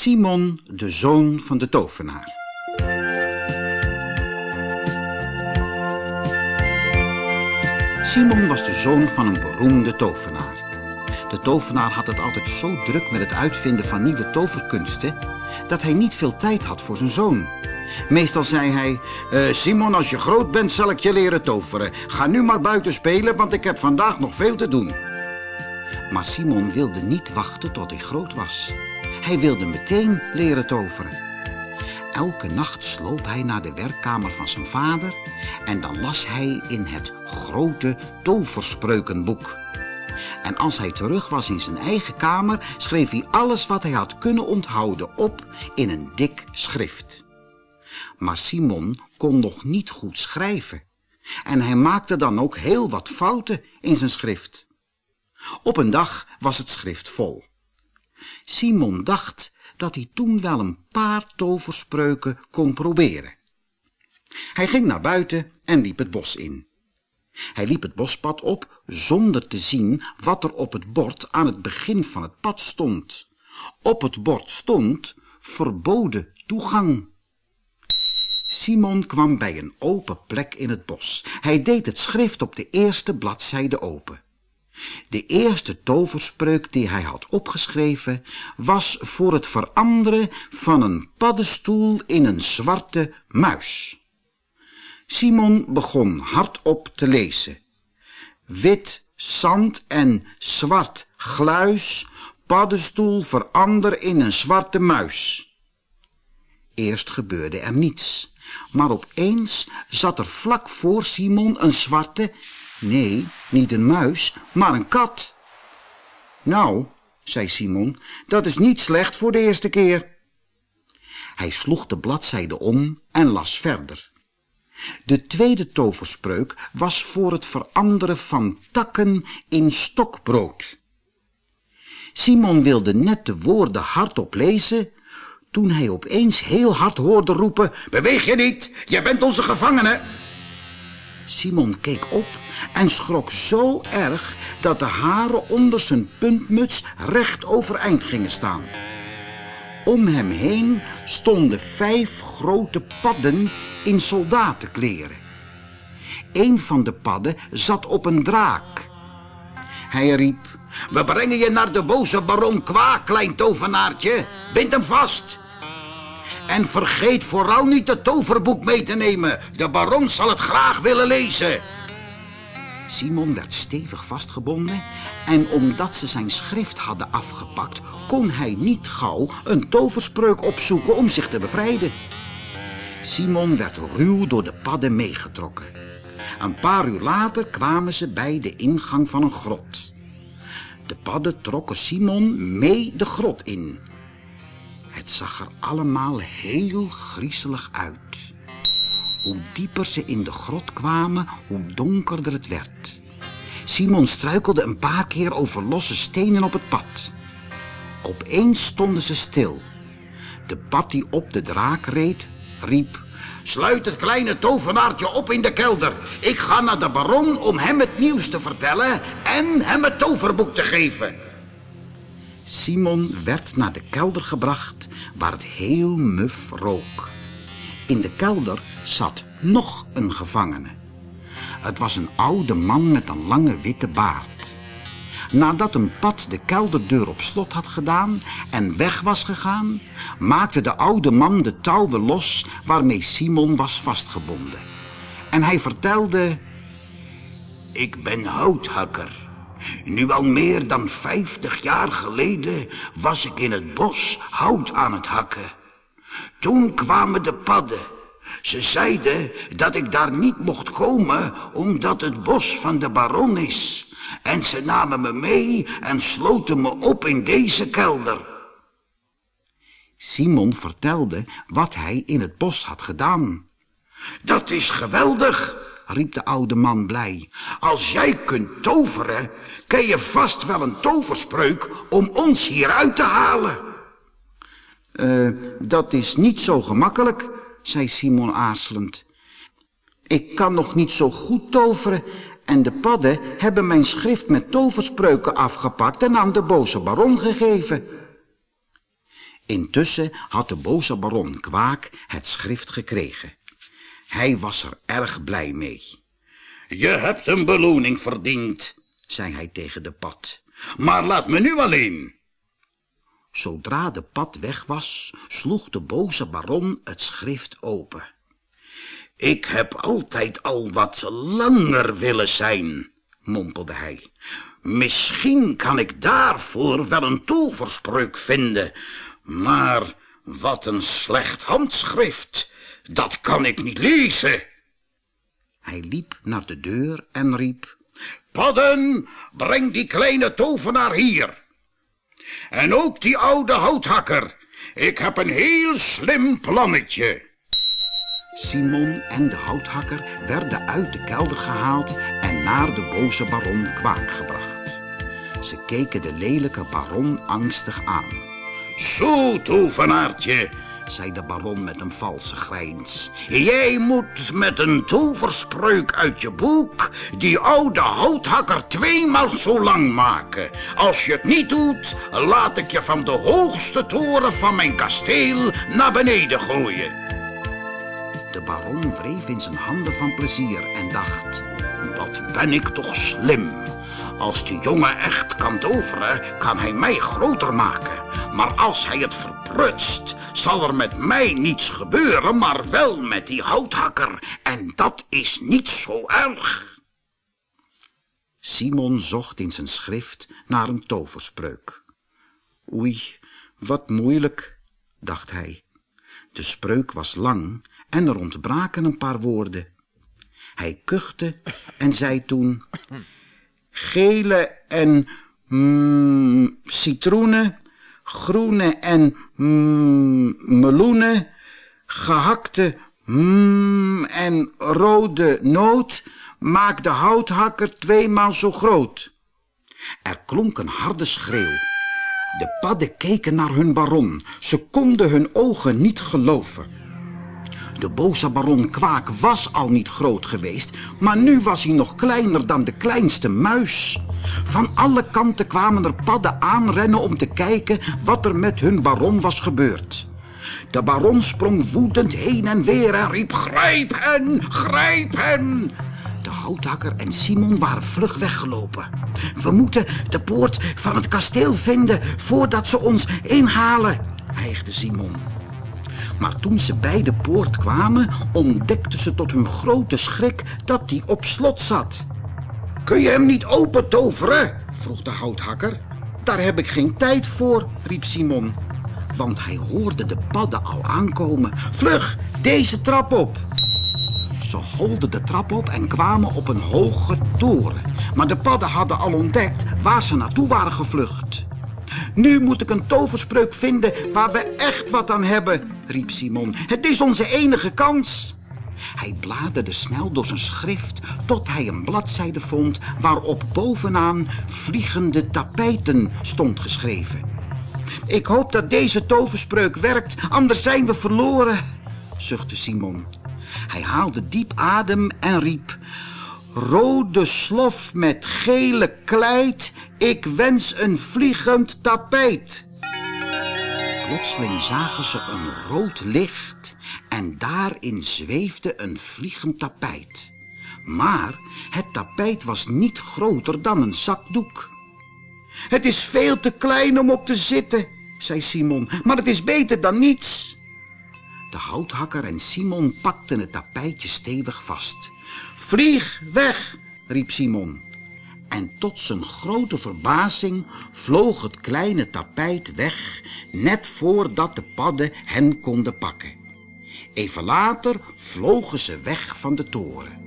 Simon, de zoon van de tovenaar. Simon was de zoon van een beroemde tovenaar. De tovenaar had het altijd zo druk met het uitvinden van nieuwe toverkunsten dat hij niet veel tijd had voor zijn zoon. Meestal zei hij: "Eh, Simon, als je groot bent, zal ik je leren toveren. Ga nu maar buiten spelen, want ik heb vandaag nog veel te doen. Maar Simon wilde niet wachten tot hij groot was. Hij wilde meteen leren toveren. Elke nacht sloop hij naar de werkkamer van zijn vader en dan las hij in het grote toverspreukenboek. En als hij terug was in zijn eigen kamer, schreef hij alles wat hij had kunnen onthouden op in een dik schrift. Maar Simon kon nog niet goed schrijven. En hij maakte dan ook heel wat fouten in zijn schrift. Op een dag was het schrift vol. Simon dacht dat hij toen wel een paar toverspreuken kon proberen. Hij ging naar buiten en liep het bos in. Hij liep het bospad op zonder te zien wat er op het bord aan het begin van het pad stond. Op het bord stond verboden toegang. Simon kwam bij een open plek in het bos. Hij deed het schrift op de eerste bladzijde open. De eerste toverspreuk die hij had opgeschreven was voor het veranderen van een paddenstoel in een zwarte muis. Simon begon hardop te lezen. Wit zand en zwart gluis, paddenstoel verander in een zwarte muis. Eerst gebeurde er niets, maar opeens zat er vlak voor Simon een zwarte, nee, niet een muis, maar een kat. Nou, zei Simon, dat is niet slecht voor de eerste keer. Hij sloeg de bladzijde om en las verder. De tweede toverspreuk was voor het veranderen van takken in stokbrood. Simon wilde net de woorden hardop lezen, toen hij opeens heel hard hoorde roepen, Beweeg je niet, jij bent onze gevangene. Simon keek op en schrok zo erg dat de haren onder zijn puntmuts recht overeind gingen staan. Om hem heen stonden vijf grote padden in soldatenkleren. Een van de padden zat op een draak. Hij riep, we brengen je naar de boze baron Kwaak, klein tovenaartje. Bind hem vast. En vergeet vooral niet het toverboek mee te nemen. De baron zal het graag willen lezen. Simon werd stevig vastgebonden en omdat ze zijn schrift hadden afgepakt, kon hij niet gauw een toverspreuk opzoeken om zich te bevrijden. Simon werd ruw door de padden meegetrokken. Een paar uur later kwamen ze bij de ingang van een grot. De padden trokken Simon mee de grot in. Zag er allemaal heel griezelig uit. Hoe dieper ze in de grot kwamen, hoe donkerder het werd. Simon struikelde een paar keer over losse stenen op het pad. Opeens stonden ze stil. De pad die op de draak reed, riep... Sluit het kleine tovenaartje op in de kelder. Ik ga naar de baron om hem het nieuws te vertellen en hem het toverboek te geven. Simon werd naar de kelder gebracht waar het heel muf rook. In de kelder zat nog een gevangene. Het was een oude man met een lange witte baard. Nadat een pad de kelderdeur op slot had gedaan en weg was gegaan, maakte de oude man de touwen los waarmee Simon was vastgebonden. En hij vertelde... Ik ben houthakker. Nu al meer dan vijftig jaar geleden was ik in het bos hout aan het hakken. Toen kwamen de padden. Ze zeiden dat ik daar niet mocht komen omdat het bos van de baron is. En ze namen me mee en sloten me op in deze kelder. Simon vertelde wat hij in het bos had gedaan. Dat is geweldig, riep de oude man blij. Als jij kunt toveren, ken je vast wel een toverspreuk om ons hieruit te halen. Uh, dat is niet zo gemakkelijk, zei Simon aarzelend. Ik kan nog niet zo goed toveren en de padden hebben mijn schrift met toverspreuken afgepakt en aan de boze baron gegeven. Intussen had de boze baron Kwaak het schrift gekregen. Hij was er erg blij mee. Je hebt een beloning verdiend, zei hij tegen de pad. Maar laat me nu alleen. Zodra de pad weg was, sloeg de boze baron het schrift open. Ik heb altijd al wat langer willen zijn, mompelde hij. Misschien kan ik daarvoor wel een toverspreuk vinden, maar wat een slecht handschrift, dat kan ik niet lezen. Hij liep naar de deur en riep, Padden, breng die kleine tovenaar hier. En ook die oude houthakker, ik heb een heel slim plannetje. Simon en de houthakker werden uit de kelder gehaald en naar de boze baron Kwaak gebracht. Ze keken de lelijke baron angstig aan. Zo, tovenaartje, zei de baron met een valse grijns. Jij moet met een toverspreuk uit je boek die oude houthakker tweemaal zo lang maken. Als je het niet doet, laat ik je van de hoogste toren van mijn kasteel naar beneden gooien. De baron wreef in zijn handen van plezier en dacht, wat ben ik toch slim. Als die jongen echt kan toveren, kan hij mij groter maken. Maar als hij het verprutst, zal er met mij niets gebeuren, maar wel met die houthakker. En dat is niet zo erg. Simon zocht in zijn schrift naar een toverspreuk. Oei, wat moeilijk, dacht hij. De spreuk was lang en er ontbraken een paar woorden. Hij kuchte en zei toen... Gele en mm, citroenen groene en mm, meloenen, gehakte mm, en rode noot, maakt de houthakker tweemaal zo groot. Er klonk een harde schreeuw. De padden keken naar hun baron. Ze konden hun ogen niet geloven. De boze baron Kwaak was al niet groot geweest, maar nu was hij nog kleiner dan de kleinste muis. Van alle kanten kwamen er padden aanrennen om te kijken wat er met hun baron was gebeurd. De baron sprong woedend heen en weer en riep, grijp hen, grijp hen! De houthakker en Simon waren vlug weggelopen. We moeten de poort van het kasteel vinden voordat ze ons inhalen, hijgde Simon. Maar toen ze bij de poort kwamen, ontdekten ze tot hun grote schrik dat die op slot zat. Kun je hem niet opentoveren? vroeg de houthakker. Daar heb ik geen tijd voor, riep Simon. Want hij hoorde de padden al aankomen. Vlug, deze trap op. Ze holden de trap op en kwamen op een hoge toren. Maar de padden hadden al ontdekt waar ze naartoe waren gevlucht. Nu moet ik een toverspreuk vinden waar we echt wat aan hebben, riep Simon. Het is onze enige kans. Hij bladerde snel door zijn schrift tot hij een bladzijde vond waarop bovenaan vliegende tapijten stond geschreven. Ik hoop dat deze toverspreuk werkt, anders zijn we verloren, zuchtte Simon. Hij haalde diep adem en riep... Rode slof met gele kleit, ik wens een vliegend tapijt. Plotseling zagen ze een rood licht en daarin zweefde een vliegend tapijt. Maar het tapijt was niet groter dan een zakdoek. Het is veel te klein om op te zitten, zei Simon, maar het is beter dan niets. De houthakker en Simon pakten het tapijtje stevig vast. Vlieg weg, riep Simon. En tot zijn grote verbazing vloog het kleine tapijt weg, net voordat de padden hen konden pakken. Even later vlogen ze weg van de toren.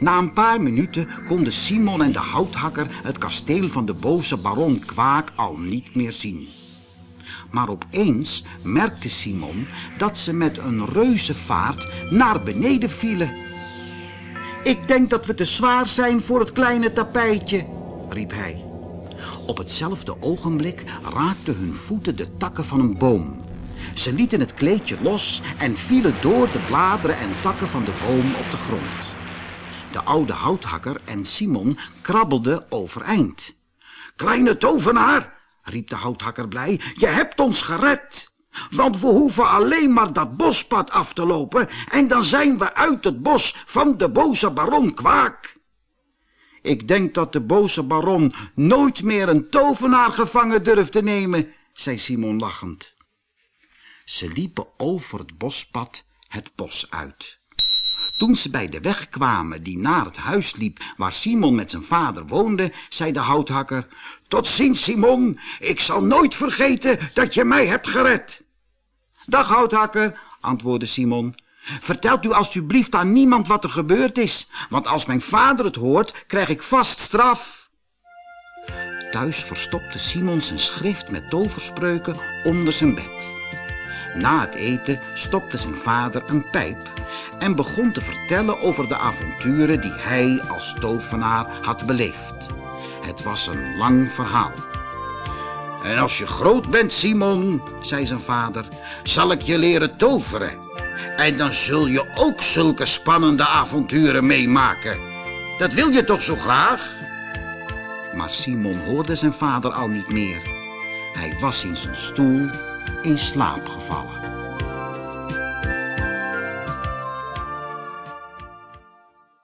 Na een paar minuten konden Simon en de houthakker het kasteel van de boze baron Kwaak al niet meer zien. Maar opeens merkte Simon dat ze met een reuzenvaart naar beneden vielen. Ik denk dat we te zwaar zijn voor het kleine tapijtje, riep hij. Op hetzelfde ogenblik raakten hun voeten de takken van een boom. Ze lieten het kleedje los en vielen door de bladeren en takken van de boom op de grond. De oude houthakker en Simon krabbelden overeind. Kleine tovenaar, riep de houthakker blij. Je hebt ons gered. Want we hoeven alleen maar dat bospad af te lopen en dan zijn we uit het bos van de boze baron Kwaak. Ik denk dat de boze baron nooit meer een tovenaar gevangen durft te nemen, zei Simon lachend. Ze liepen over het bospad het bos uit. Toen ze bij de weg kwamen die naar het huis liep waar Simon met zijn vader woonde, zei de houthakker, Tot ziens, Simon, ik zal nooit vergeten dat je mij hebt gered. Dag, houthakker, antwoordde Simon. Vertelt u alstublieft aan niemand wat er gebeurd is, want als mijn vader het hoort, krijg ik vast straf. Thuis verstopte Simon zijn schrift met toverspreuken onder zijn bed. Na het eten stopte zijn vader een pijp en begon te vertellen over de avonturen die hij als tovenaar had beleefd. Het was een lang verhaal. En als je groot bent, Simon, zei zijn vader, zal ik je leren toveren. En dan zul je ook zulke spannende avonturen meemaken. Dat wil je toch zo graag? Maar Simon hoorde zijn vader al niet meer. Hij was in zijn stoel in slaap gevallen.